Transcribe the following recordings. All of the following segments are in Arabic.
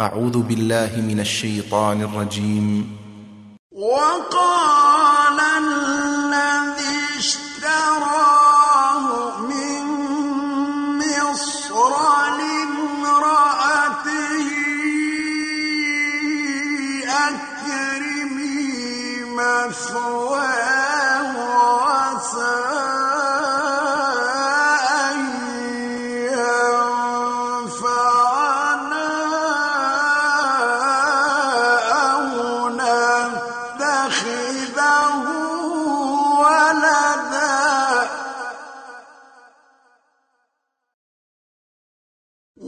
أعوذ بالله من الشيطان الرجيم. وقال الذي اشتراه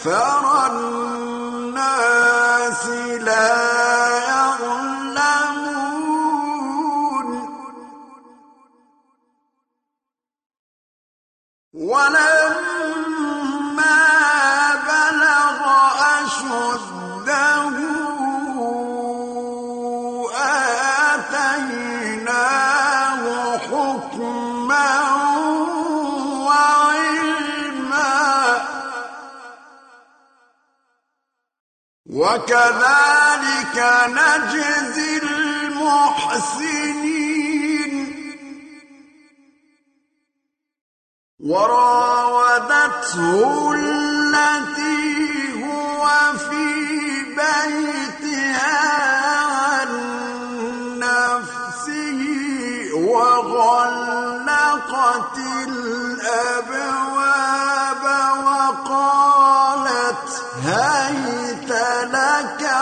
أكثر الناس لا يعلمون. ولما بلغ أشده آتيناه حكما وكذلك نجزي المحسنين. وراودته التي هو في بيتها عن نفسه وغلقت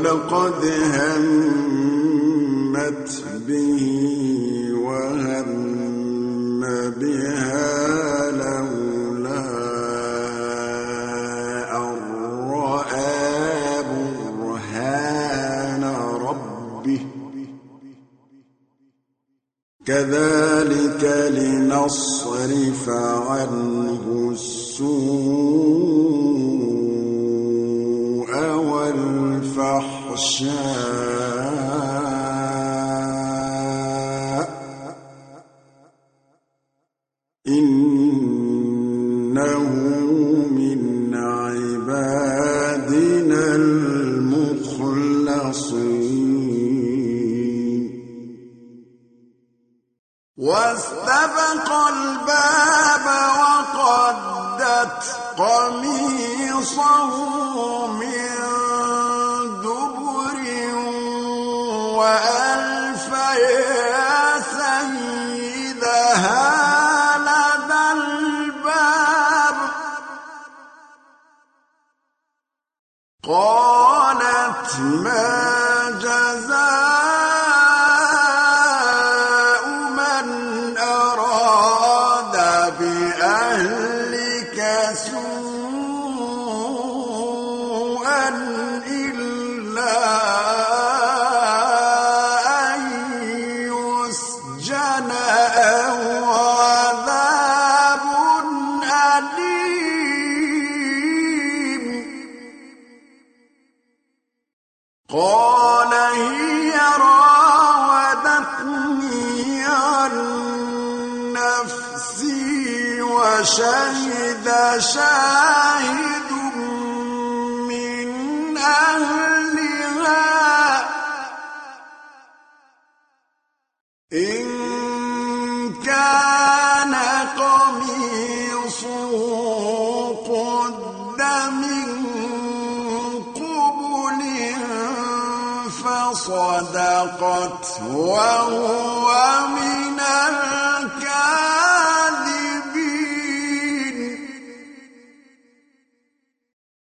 ولقد همت به وهم بها لولا أن رأى برهان ربه. كذلك لنصرف عنه السوء. والفحشاء إنه من عبادنا المخلصين. واستبق الباب وقدت قميصه من قالت ما شهد شاهد من أهلها. إن كان قميصه قد من قبل فصدقت وهو من الأهل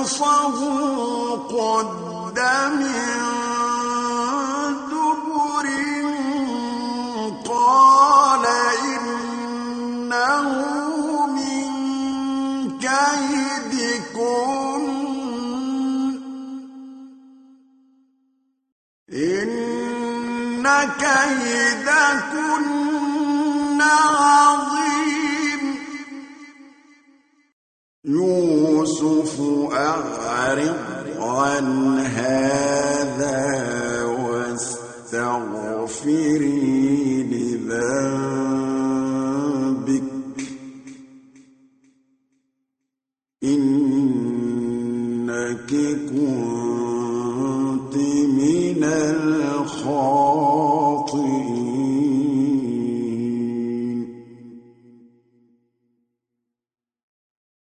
قَمِيصَهُ قُدَّ مِن دُبُرٍ قَالَ إِنَّهُ مِن كَيْدِكُنَّ ۖ. إِنَّ كَيْدَكُنَّ عَظِيمٌ. يُوسُفُ أَعْرِضْ عَنْ هَٰذَا وَاسْتَغْفِرِي لِذَنبِكِ ۖ. إِنَّكِ كُنتِ مِنَ الْخَاطِئِينَ.